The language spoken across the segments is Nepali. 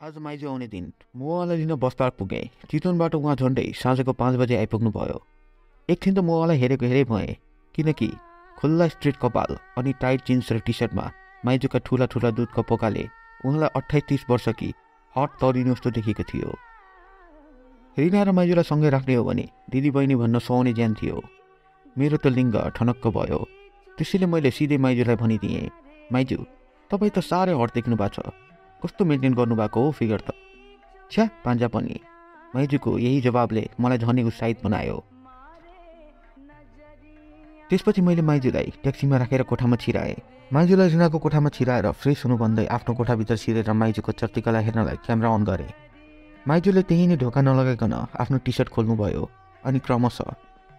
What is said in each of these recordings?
आज माइजू आउने दिन। म उहाँलाई लिन बस पार्क पुगेँ। चितवनबाट उहाँ झन्डै साँझको पाँच बजे आइपुग्नु भयो। एकछिन त म उहाँलाई हेरेको हेरे भएँ किनकि खुल्ला स्ट्रेट कपाल अनि टाइट जिन्स र टी सर्टमा माइजूका ठुला ठुला दुधको पोकाले उहाँलाई अठाइस तिस वर्ष कि हट तरिनु जस्तो देखेको थियो। रिना र माइजूलाई सँगै राख्ने हो भने दिदी बहिनी भन्न सुहाउने ज्यान थियो। मेरो त लिङ्ग ठनक्क भयो। त्यसैले मैले सिधै माइजूलाई भनिदिएँ माइजू तपाईँ त साह्रै हट देख्नु भएको छ। कस्तो मेन्टेन गर्नुभएको हो फिगर त? छ्या पान्जा पनि। माइजूको यही जवाबले मलाई झनै उत्साहित बनायो। त्यसपछि मैले माइजूलाई ट्याक्सीमा राखेर कोठामा छिराएँ। माइजूलाई रिनाको कोठामा छिराएर फ्रेस हुनु भन्दै आफ्नो कोठाभित्र छिरेर माइजूको चर्तिकला हेर्नलाई क्यामेरा अन गरेँ। माइजूले त्यही नै ढोका नलगाइकन आफ्नो टी सर्ट खोल्नुभयो अनि क्रमशः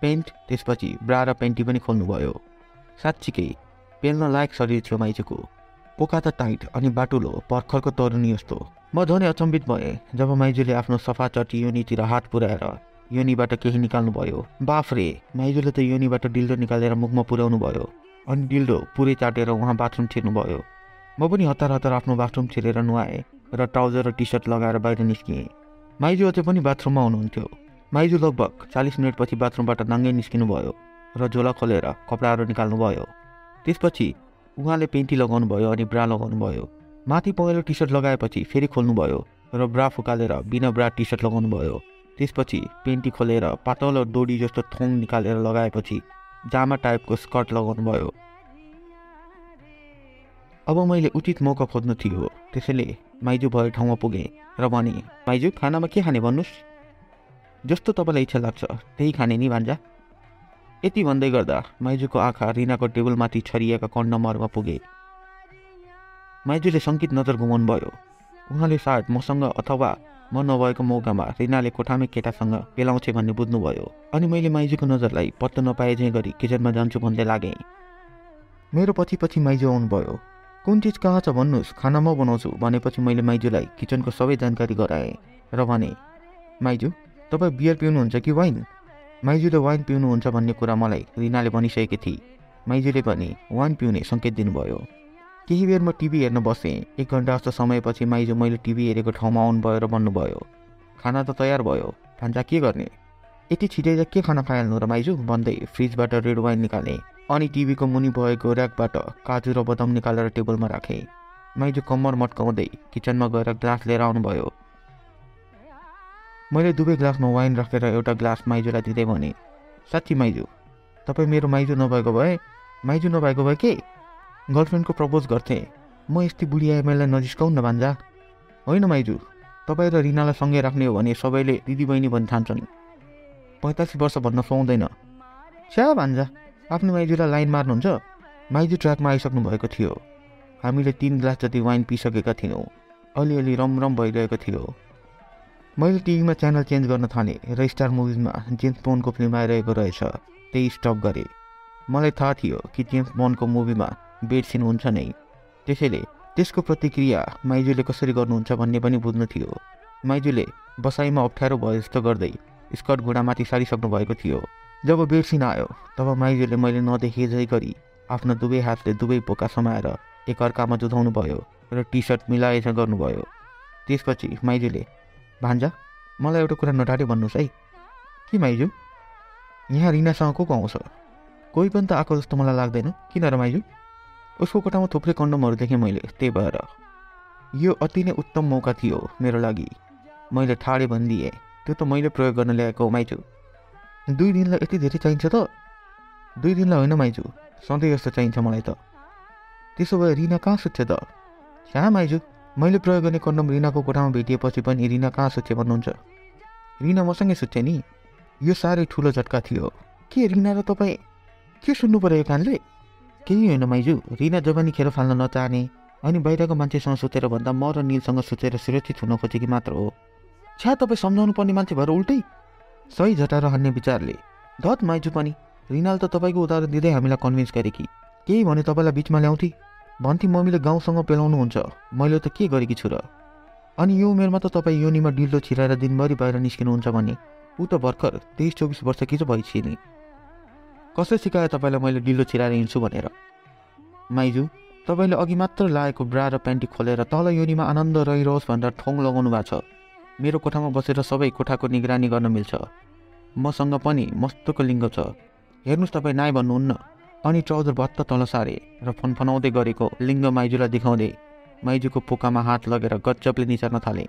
पेन्ट त्यसपछि ब्रा र पेन्टी पनि खोल्नुभयो। साँच्चीकै पेल्न लायक शरीर थियो माइजूको। पोका त टाइट अनि बाटुलो पर्खरको तरुनी जस्तो म झनै अचम्बित भएँ जब माइजूले आफ्नो सफा चटी योनीतिर हात पुर्याएर योनीबाट केही निकाल्नु भयो बाफ्रे माइजूले त योनीबाट डिल्डो निकालेर मुखमा पुर्याउनु भयो अनि डिल्डो पुरै चाटेर उहाँ बाथरुम छिर्नुभयो। म पनि हतार हतार आफ्नो बाथरुम छिरेर नुहाएँ र ट्राउजर र टी सर्ट लगाएर बाहिर निस्किएँ। माइजू अझै पनि बाथरुममा हुनुहुन्थ्यो। माइजू लगभग चालिस मिनटपछि बाथरुमबाट नाङ्गै निस्किनु भयो र झोला खोलेर कपडाहरू निकाल्नुभयो। त्यसपछि उहाँले पेन्टी लगाउनु भयो अनि ब्रा लगाउनु भयो माथि पहेँलो टी सर्ट लगाएपछि फेरि खोल्नुभयो र ब्रा फुकालेर बिना ब्रा टी सर्ट लगाउनु भयो त्यसपछि पेन्टी खोलेर पातलो डोरी जस्तो थोङ निकालेर लगाएपछि जामा टाइपको स्कर्ट लगाउनु भयो अब मैले उचित मौका खोज्नु थियो। त्यसैले माइजू भए ठाउँमा पुगेँ र भने माइजू खानामा के खाने भन्नुहोस् जस्तो तपाईँलाई इच्छा लाग्छ त्यही खाने नि भान्जा। यति भन्दै गर्दा माइजूको आँखा रिनाको टेबलमाथि छरिएका कन्डमहरूमा पुगे। माइजूले सङ्कित नजर घुमाउनु भयो। उहाँले सायद मसँग अथवा म नभएको मौकामा रिनाले कोठामै केटासँग पेलाउँछे भन्ने बुझ्नुभयो। अनि मैले माइजूको नजरलाई पत्तो चाहिँ गरी किचनमा जान्छु भन्दै लागेँ। मेरो पछि पछि माइजू आउनुभयो। कुन चिज कहाँ छ भन्नुहोस् खाना म बनाउँछु भनेपछि मैले माइजूलाई किचनको सबै जानकारी गराएँ र भने माइजू तपाईँ बियर पिउनुहुन्छ कि वाइन? माइजूले वाइन पिउनुहुन्छ भन्ने कुरा मलाई रिनाले भनिसकेकी थिए माइजूले पनि वाइन पिउने सङ्केत दिनुभयो। केही बेर म टिभी हेर्न बसेँ। एक घन्टा जस्तो समयपछि माइजू मैले टिभी हेरेको ठाउँमा आउनुभयो र भन्नुभयो खाना त तयार भयो। भान्जा के गर्ने? यति छिटै त के खाना खाइहाल्नु र माइजू भन्दै फ्रिजबाट रेड वाइन निकालेँ अनि टिभीको मुनि भएको ऱ्याकबाट काजु र बदाम निकालेर टेबलमा राखेँ। माइजू कम्मर मट्काउँदै किचनमा गएर ग्लास लिएर आउनुभयो। मैले दुवै ग्लासमा वाइन राखेर एउटा ग्लास माइजूलाई दिँदै भने साँच्ची माइजू तपाईँ मेरो माइजू नभएको भए माइजू नभएको भए के? गर्लफ्रेन्डको प्रपोज गर्थेँ। म यस्तै बुढी आइमाईलाई नजिस्काउँ न भान्जा होइन माइजू तपाईँ र रिनालाई सँगै राख्ने हो भने सबैले दिदीबहिनी भन्न ठान्छन् पैँतालिस वर्ष भन्न सुहाउँदैन छ्या भान्जा आफ्नो माइजूलाई लाइन मार्नुहुन्छ? माइजू ट्र्याकमा आइसक्नु भएको थियो। हामीले तिन ग्लास जति वाइन पिसकेका थियौँ। अलिअलि रमरम भइरहेको थियो। मैले टिभीमा च्यानल चेन्ज गर्न थालेँ र स्टार मुभिजमा जेम्स बोनको फिल्म आइरहेको रहेछ त्यही स्टप गरेँ। मलाई थाहा थियो कि जेम्स बोनको मुभीमा बेड सिन हुन्छ नै। त्यसैले त्यसको प्रतिक्रिया माइजूले कसरी गर्नुहुन्छ भन्ने पनि बुझ्नु थियो। माइजूले बसाइमा अप्ठ्यारो भयो जस्तो गर्दै स्कर्ट घुँडामाथि सारिसक्नु भएको थियो। जब बेड सिन आयो तब माइजूले मैले नदेखे झै गरी आफ्नो दुवै हातले दुवै पोका समाएर एकअर्कामा जुधाउनु भयो र टी सर्ट मिलाएछ गर्नुभयो। त्यसपछि माइजूले भान्जा मलाई एउटा कुरा नटारे भन्नुहोस् है। के माइजू? यहाँ रिनासँग को को आउँछ? कोही पनि त आएको जस्तो मलाई लाग्दैन। किन र माइजू? उसको कोठामा थुप्रै कन्डमहरू देखेँ मैले त्यही भएर। यो अति नै उत्तम मौका थियो मेरो लागि। मैले ठाडे भनिदिएँ त्यो त मैले प्रयोग गर्न ल्याएको माइजू। दुई दिनलाई यति धेरै चाहिन्छ त? दुई दिनलाई होइन माइजू सधैँ जस्तो चाहिन्छ मलाई त। त्यसो भए रिना कहाँ सुत्छ त? कहाँ माइजू? मैले प्रयोग गर्ने कन्डम रिनाको कोठामा भेटिएपछि पनि रिना कहाँ सुत्छ भन्नुहुन्छ? रिना मसँगै सुत्छ नि। यो साह्रै ठुलो झट्का थियो। के रिना र तपाईँ के सुन्नु पऱ्यो यो कानले? केही होइन माइजू रिना जवानी खेर फाल्न नचाहने अनि बाहिरको मान्छेसँग सुतेर भन्दा म र निलसँग सुतेर सुरक्षित हुन खोजेकी मात्र हो। छ्या तपाईँ सम्झाउनु पर्ने मान्छे भएर उल्टै सही झटाएर हान्ने विचारले। धत माइजू पनि। रिनाल त तपाईँको उदाहरण दिँदै हामीलाई कन्भिन्स गरे कि केही भने तपाईँलाई बिचमा ल्याउँथे। भन्थे मम्मीले गाउँसँग पेलाउनुहुन्छ। मैले त के गरेकी छु र? अनि यो उमेरमा त तपाईँ योनीमा डिल्डो छिराएर दिनभरि बाहिर निस्किनुहुन्छ भने ऊ त भर्खर तेइस चौबिस वर्ष कि भइछि नि? कसले सिकायो तपाईँलाई मैले डिल्डो छिराएर हिँड्छु भनेर? माइजू तपाईँले अघि मात्र लागेको ब्रा र प्यान्टी खोलेर तल योनीमा आनन्द रहिरहोस् भनेर ठोङ लगाउनु भएको छ। मेरो कोठामा बसेर सबै कोठाको निगरानी गर्न मिल्छ। मसँग पनि मस्तको लिङ्ग छ। हेर्नुहोस् तपाईँ नाइ भन्नुहुन्न। अनि ट्राउजर भत्त तल सारे र फनफनाउँदै गरेको लिङ्ग माइजूलाई देखाउँदै माइजूको पोकामा हात लगेर गच्चपले निचार्न थाले।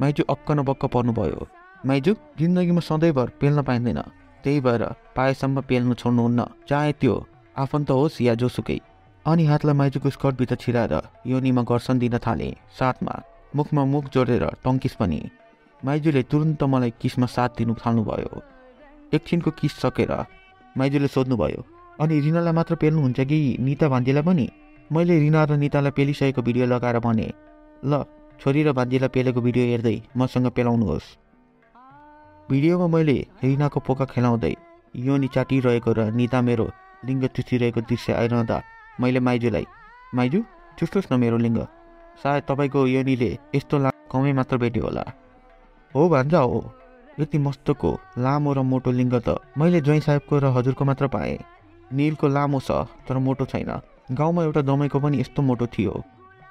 माइजू अक्क न बक्क पर्नुभयो। माइजू जिन्दगीमा सधैँभर पेल्न पाइँदैन। त्यही भएर पाएसम्म पेल्नु छोड्नुहुन्न। चाहे त्यो आफन्त होस् या जोसुकै। अनि हातलाई माइजूको स्कर्टभित्र छिराएर योनीमा गर्सन दिन थाले। साथमा मुखमा मुख जोडेर टङ्किस पनि। माइजूले तुरुन्त मलाई किसमा साथ दिनु थाल्नुभयो? एकछिनको किस सकेर माइजूले सोध्नुभयो अनि रिनालाई मात्र पेल्नुहुन्छ कि निता भान्जीलाई पनि? मैले रिना र नितालाई पेलिसकेको भिडियो लगाएर भने ल छोरी र भान्जीलाई पेलेको भिडियो हेर्दै मसँग पेलाउनुहोस्। भिडियोमा मैले रिनाको पोका खेलाउँदै योनी चाटिरहेको र निता मेरो लिङ्ग चुचिरहेको दृश्य आइरहँदा मैले माइजूलाई माइजू चुस्टोस् न मेरो लिङ्ग। सायद तपाईँको योनीले यस्तो ला कमै मात्र भेट्यो होला। हो भान्जा हो। यति मस्तको लामो र मोटो लिङ्ग त मैले ज्वाइँ साहेबको र हजुरको मात्र पाएँ। निलको लामो छ तर मोटो छैन। गाउँमा एउटा दमाईको पनि यस्तो मोटो थियो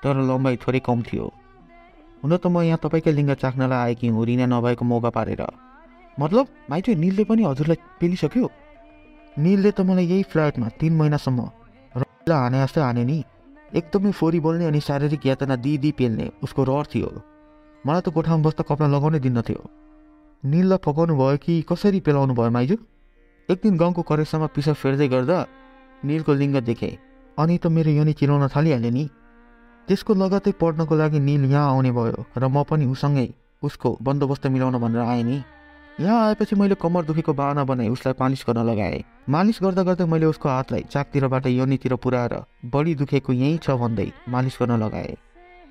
तर लम्बाइ थोरै कम थियो। हुन त म यहाँ तपाईँकै लिङ्ग चाख्नलाई आएकी हुँ रिना नभएको मौका पारेर। मतलब माइती निलले पनि हजुरलाई पेलिसक्यो? निलले त मलाई यही फ्ल्याटमा तिन महिनासम्म रला हाने जस्तै हाने नि। एकदमै फोरी बोल्ने अनि शारीरिक यातना दिदी पेल्ने उसको रहर थियो। मलाई त कोठामा बस्दा कपडा लगाउनै दिन्नथ्यो। निललाई पकाउनु भयो कि कसरी पेलाउनु भयो माइजू? एक दिन गाउँको करेसामा पिसा फेर्दै गर्दा निलको लिङ्ग देखेँ। अनि त मेरो योनी चिलाउन थालिहाल्यो नि। त्यसको लगतै पढ्नको लागि निल यहाँ आउने भयो र म पनि उसँगै उसको बन्दोबस्त मिलाउन भनेर आएँ नि। यहाँ आएपछि मैले कमर दुखेको बाहना बनाएँ उसलाई पालिस गर्न लगाएँ। मालिस गर्दा गर्दै मैले उसको हातलाई चाकतिरबाट योनीतिर पुऱ्याएर बढी दुखेको यहीँ छ भन्दै मालिस गर्न लगाएँ।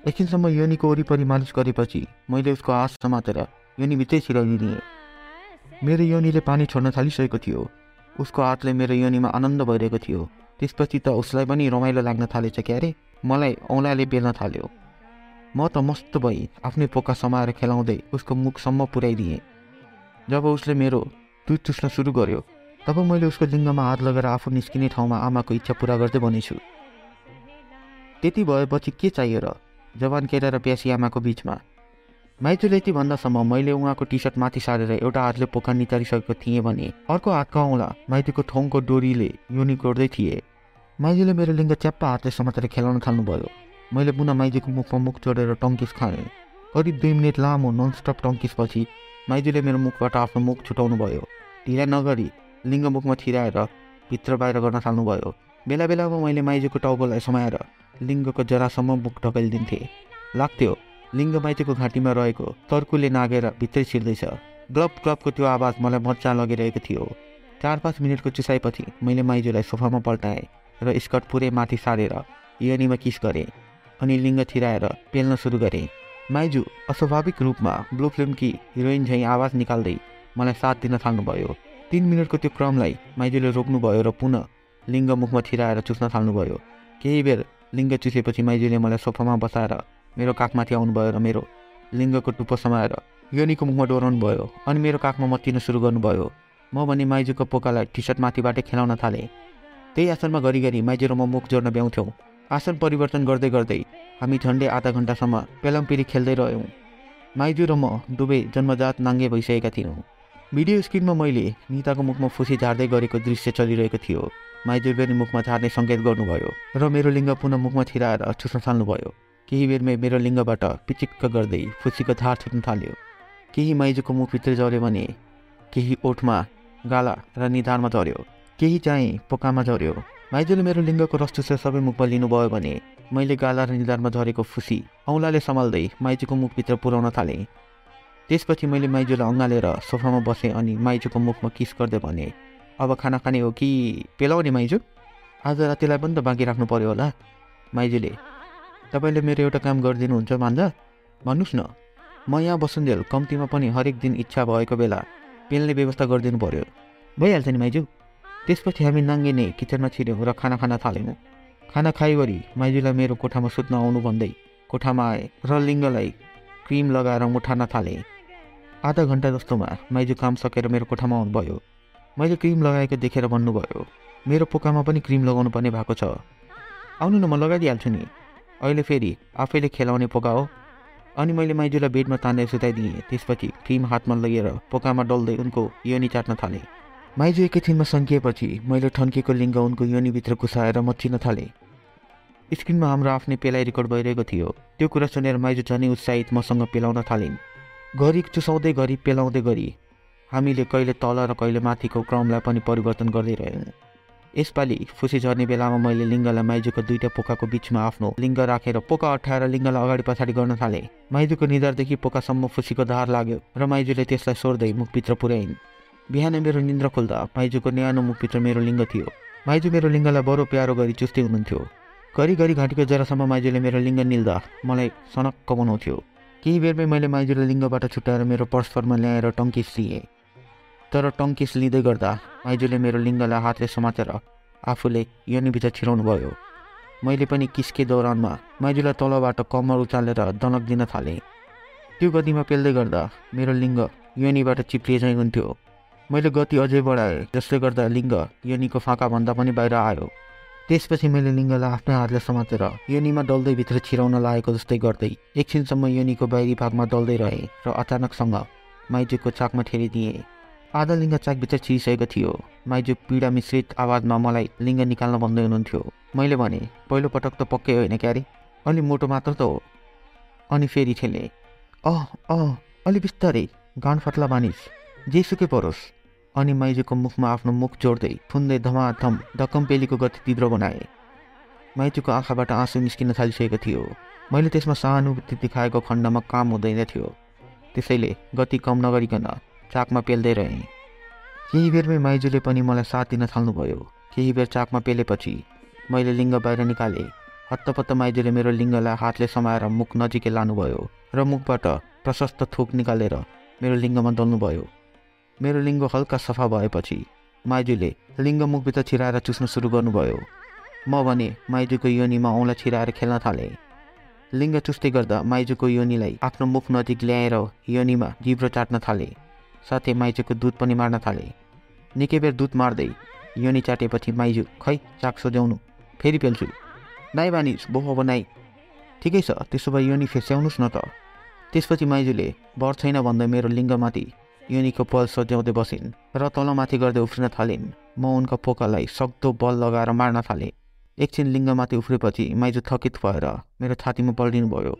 एकछिनसम्म योनीको वरिपरि मालिस गरेपछि मैले उसको हात समातेर योनीभित्रै छिराइदिएँ मेरो योनीले पानी छोड्न थालिसकेको थियो। उसको हातले मेरो योनीमा आनन्द भइरहेको थियो। त्यसपछि त उसलाई पनि रमाइलो लाग्न थालेछ क्यारे मलाई औँलाले बेल्न थाल्यो। म त मस्त भई आफ्नै पोका समाएर खेलाउँदै उसको मुखसम्म पुर्याइदिएँ जब उसले मेरो दुध चुस्न सुरु गर्यो तब मैले उसको लिङ्गमा हात लगेर आफू निस्किने ठाउँमा आमाको इच्छा पुरा गर्दै भनेछु। त्यति भएपछि के चाहियो र? जवान केरा र प्यासी आमाको बिचमा। माइजूले यति भन्दासम्म मैले उहाँको टी सर्ट माथि सारेर एउटा हातले पोखा निचारिसकेको थिएँ भने अर्को हातको औँला माइतीको ठोङको डोरीले योनि कोर्दै थिए। माइजूले मेरो लिङ्ग च्याप्पा हातले समातेर खेलाउन थाल्नुभयो। मैले पुनः माइजूको मुखमा मुख जोडेर टङ्किस खाएँ। करिब दुई मिनट लामो ननस्टप टङ्किसपछि माइजूले मेरो मुखबाट आफ्नो मुख छुटाउनु भयो ढिला नगरी लिङ्ग मुखमा छिराएर भित्र बाहिर गर्न थाल्नुभयो। बेला बेलामा मैले माइजूको टाउकोलाई समाएर लिङ्गको जरासम्म मुख ढकाइदिन्थेँ। लाग्थ्यो। लिङ्ग माइतीको घाँटीमा रहेको तर्कुले नागेर भित्रै छिर्दैछ। ग्लब ग्लबको त्यो आवाज मलाई मजा लगिरहेको थियो। चार पाँच मिनटको चुसाइपछि मैले माइजूलाई सोफामा पल्टाएँ र स्कर्ट पुरै माथि सारेर योनीमा किस गरेँ अनि लिङ्ग छिराएर पेल्न सुरु गरेँ। माइजू अस्वाभाविक रूपमा ब्लू फिल्मकी हिरोइन झैँ आवाज निकाल्दै मलाई साथ दिन थाल्नुभयो। तिन मिनटको त्यो क्रमलाई माइजूले रोक्नुभयो र पुनः लिङ्ग मुखमा छिराएर चुस्न थाल्नुभयो। केही बेर लिङ्ग चुसेपछि माइजूले मलाई सोफामा बसाएर मेरो काखमाथि आउनुभयो र मेरो लिङ्गको टुप्पो समाएर योनीको मुखमा डोराउनु भयो अनि मेरो काखमा मत्तिन सुरु गर्नुभयो। म भने माइजूको पोकालाई टी सर्ट माथिबाटै खेलाउन थालेँ त्यही आसनमा घरिघरि माइजू र म मुख जोड्न ब्याउँथ्यौँ आसन परिवर्तन गर्दै गर्दै हामी झन्डै आधा घन्टासम्म पेलमपिरी खेल्दै रह्यौँ। माइजू र म दुवै जन्मजात नाङ्गे भइसकेका थियौँ। भिडियो स्क्रिनमा मैले निताको मुखमा फुसी झार्दै गरेको दृश्य चलिरहेको थियो। माइजू पनि मुखमा झार्ने सङ्केत गर्नुभयो र मेरो लिङ्ग पुनः मुखमा छिराएर चुस्न थाल्नुभयो केही बेरमै मेरो लिङ्गबाट पिचिक्क गर्दै फुसीको धार छुट्न थाल्यो। केही माइजूको मुखभित्र झऱ्यो भने केही ओठमा गाला र निधारमा झऱ्यो। केही चाहिँ पोकामा झऱ्यो। माइजूले मेरो लिङ्गको रस सबै मुखमा लिनुभयो भने मैले गाला र निधारमा झरेको फुसी औँलाले सम्हाल्दै माइजूको मुखभित्र पुर्याउन थालेँ। त्यसपछि मैले माइजूलाई अँगालेर सोफामा बसेँ अनि माइजूको मुखमा किस गर्दै भने अब खाना खाने हो कि? पेलाउने माइजू? आज रातिलाई पनि त बाँकी राख्नु पर्यो होला? माइजूले तपाईँले मेरो एउटा काम गरिदिनुहुन्छ मान्दा? भन्नुहोस् न। म यहाँ बसुन्जेल कम्तीमा पनि हरेक दिन इच्छा भएको बेला पेल्ने व्यवस्था गरिदिनु पऱ्यो भइहाल्छ नि माइजू। त्यसपछि हामी नाङ्गे नै किचनमा छिर्यौँ र खाना खान थाल्यौँ खाना खाइवरी माइजूलाई मेरो कोठामा सुत्न आउनु भन्दै कोठामा आएँ र लिङ्गलाई क्रिम लगाएर मुठान थालेँ। आधा घन्टा जस्तोमा माइजू काम सकेर मेरो कोठामा आउनुभयो। मैले क्रिम लगाएको देखेर भन्नुभयो मेरो पोकामा पनि क्रिम लगाउनु पर्ने भएको छ। आउनु न म लगाइदिइहाल्छु नि। अहिले फेरि आफैले खेलाउने पोका हो। अनि मैले माइजूलाई बेडमा तानेर सुताइदिएँ त्यसपछि क्रिम हातमा लिएर पोकामा डल्दै उनको योनी चाट्न थालेँ। माइजू एकैछिनमा सङ्किएपछि मैले ठन्किएको लिङ्ग उनको योनीभित्र घुसाएर मचिन थालेँ। स्क्रिनमा हाम्रो आफ्नै पेलाइ रेकर्ड भइरहेको थियो। त्यो कुरा सुनेर माइजू झनै उत्साहित मसँग पेलाउन थालिन्। घरि चुसाउँदै घरि पेलाउँदै गरी हामीले कहिले तल र कहिले माथिको क्रमलाई पनि परिवर्तन गर्दै रह्यौँ। यसपालि फुसी झर्ने बेलामा मैले लिङ्गलाई माइजूको दुईवटा पोकाको बिचमा आफ्नो लिङ्ग राखेर पोका अठाएर लिङ्गलाई अगाडि पछाडि गर्न थालेँ। माइजूको निधारदेखि पोकासम्म फुसीको धार लाग्यो र माइजूले त्यसलाई सोर्दै मुखभित्र पुर्याइन् बिहान मेरो निन्द्र खुल्दा माइजूको न्यानो मुखभित्र मेरो लिङ्ग थियो। माइजू मेरो लिङ्गलाई बडो प्यारो गरी चुस्दै हुनुहुन्थ्यो। घरिघरि घाँटीको जरासम्म माइजूले मेरो लिङ्ग निल्दा मलाई सनक्क बनाउँथ्यो। केही बेरमै मैले माइजूलाई लिङ्गबाट छुट्याएर मेरो पर्सफरमा ल्याएर टङ्किस लिएँ तर टङ्किस लिँदै गर्दा माइजूले मेरो लिङ्गलाई हातले समातेर आफूले योनिभित्र छिराउनु भयो मैले पनि किस्के दौरानमा माइजूलाई तलबाट कम्मर उचालेर दनक दिन थालेँ। त्यो गतिमा पेल्दै गर्दा मेरो लिङ्ग योनिबाट चाहिँ हुन्थ्यो। मैले गति अझै बढाएँ जसले गर्दा लिङ्ग योनिको फाँकाभन्दा पनि बाहिर आयो। त्यसपछि मैले लिङ्गलाई आफ्नै हातले समातेर योनिमा डल्दै भित्र छिराउन लागेको जस्तै गर्दै एकछिनसम्म योनिको बाहिरी भागमा डल्दै रहेँ र अचानकसँग माइजूको चाकमा ठेरिदिएँ। आधा लिङ्ग चाकभित्र छिरिसकेको थियो। माइजू पीडा मिश्रित आवाजमा मलाई लिङ्ग निकाल्न भन्दै हुनुहुन्थ्यो। मैले भने पहिलोपटक त पक्कै होइन क्यारे। अलि मोटो मात्र त हो अनि फेरि ठेले अह अह अलि बिस्तारै गाँड फट्ला मानिस। जेसुकै परोस् अनि माइजूको मुखमा आफ्नो मुख जोड्दै फुन्दै धमाधम पेलीको गति तीव्र बनाए। माइजूको आँखाबाट आँसु निस्किन थालिसकेको थियो। मैले त्यसमा सहानुभूति देखाएको खण्डमा काम हुँदैन थियो। त्यसैले गति कम नगरिकन चाकमा पेल्दै रहेँ। केही बेरमै माइजूले पनि मलाई साथ दिन थाल्नुभयो। केही बेर चाकमा पेलेपछि मैले लिङ्ग बाहिर निकालेँ। हत्तपत्त माइजूले मेरो लिङ्गलाई हातले समाएर मुख नजिकै लानुभयो र मुखबाट प्रशस्त थोक निकालेर मेरो लिङ्गमा दल्नुभयो। मेरो लिङ्ग हल्का सफा भएपछि माइजूले लिङ्ग मुखभित्र छिराएर चुस्न सुरु गर्नुभयो। म भने माइजूको योनीमा औँला छिराएर खेल्न थालेँ। लिङ्ग चुस्दै गर्दा माइजूको योनीलाई आफ्नो मुख नजिक ल्याएर योनीमा जिब्रो चाट्न थालेँ। साथै माइजूको दुध पनि मार्न थाले। निकै बेर दुध मार्दै योनी चाटेपछि माइजू खै चाक सोझ्याउनु। फेरि पेल्छु नाइ बानिस बोहो अब नाइ। ठिकै छ त्यसो भए योनी फेस्याउनुहोस् न त त्यसपछि माइजूले बर छैन भन्दै मेरो लिङ्गमाथि योनीको बल सज्याउँदै बसिन् र तलमाथि गर्दै उफ्रिन थालिन्। म उनको पोकालाई सक्दो बल लगाएर मार्न थालेँ। एकछिन लिङ्गमाथि उफ्रेपछि माइजू थकित भएर मेरो छातीमा पल्टिनु भयो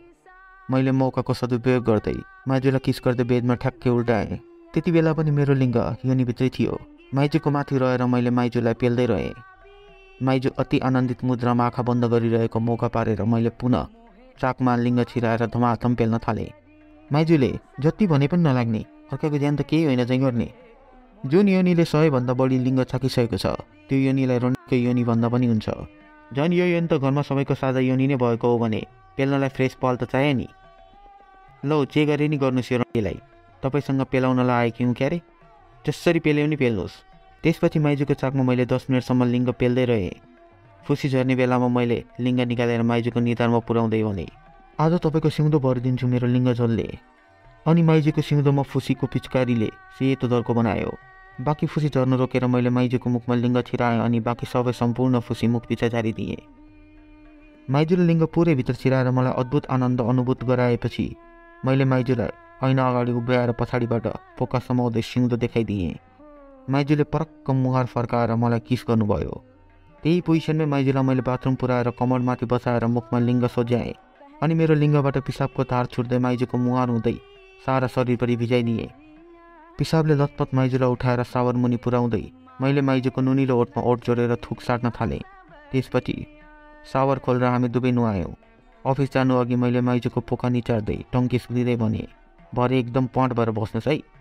मैले मौकाको सदुपयोग गर्दै माइजूलाई किस गर्दै बेदमा ठ्याक्कै उल्टाएँ। त्यति बेला पनि मेरो लिङ्ग योनिभित्रै थियो। माइजूको माथि रहेर मैले माइजूलाई पेल्दै रहेँ। माइजू अति आनन्दित मुद्रामा आँखा बन्द गरिरहेको मौका पारेर मैले पुनः चाकमा लिङ्ग छिराएर धमाधम पेल्न थालेँ। माइजूले जति भने पनि नलाग्ने। अर्काको ज्यान त केही होइन चाहिँ गर्ने। जुन योनिले सबैभन्दा बढी लिङ्ग छाकिसकेको छ त्यो योनिलाई रनिको योनि भन्दा पनि हुन्छ। झन् यो योनि त घरमा सबैको साझा योनि नै भएको हो भने पेल्नलाई फ्रेस पाल त चाहियो नि। लौ चे गरे नि गर्नुहोस् यो रनीलाई तपाईँसँग पेलाउनलाई आएकी हुँ क्यारे? जसरी पेल्यो नि पेल्नुहोस्। त्यसपछि माइजूको चाकमा मैले दस मिनटसम्म लिङ्ग पेल्दै रहेँ। फुसी झर्ने बेलामा मैले लिङ्ग निकालेर माइजूको निधारमा पुर्याउँदै भने आज तपाईँको सिउँदो भरिदिन्छु मेरो लिङ्ग झोलले। अनि माइजूको सिउँदोमा फुसीको पिचकारीले सेतो दर्को बनायो। बाँकी फुसी झर्न रोकेर मैले माइजूको मुखमा लिङ्ग छिराएँ अनि बाँकी सबै सम्पूर्ण फुसी मुख पिछा झारिदिएँ। माइजूले लिङ्ग पुरै भित्र छिराएर मलाई अद्भुत आनन्द अनुभूत गराएपछि मैले माइजूलाई ऐना अगाडि उभ्याएर पछाडिबाट पोका समाउँदै सिउँदो देखाइदिएँ। माइजूले परक्क मुहार फर्काएर मलाई किस गर्नुभयो? त्यही पोजिसनमै माइजूलाई मैले बाथरुम पुऱ्याएर कमरमाथि बसाएर मुखमा लिङ्ग सोझ्याएँ अनि मेरो लिङ्गबाट पिसाबको तार छुट्दै माइजूको मुहार हुँदै सारा शरीरभरि भिजाइदिएँ। पिसाबले लतपत माइजूलाई उठाएर सावर मुनि पुर्याउँदै मैले माइजूको नुनिलो ओठमा ओठ जोडेर थुक साट्न थालेँ। त्यसपछि सावर खोलेर हामी दुवै नुहायौँ। अफिस जानु अघि मैले माइजूको पोका निचार्दै टङ्की सुधिँदै भनेँ भरे एकदम पट भएर बस्नुहोस् है।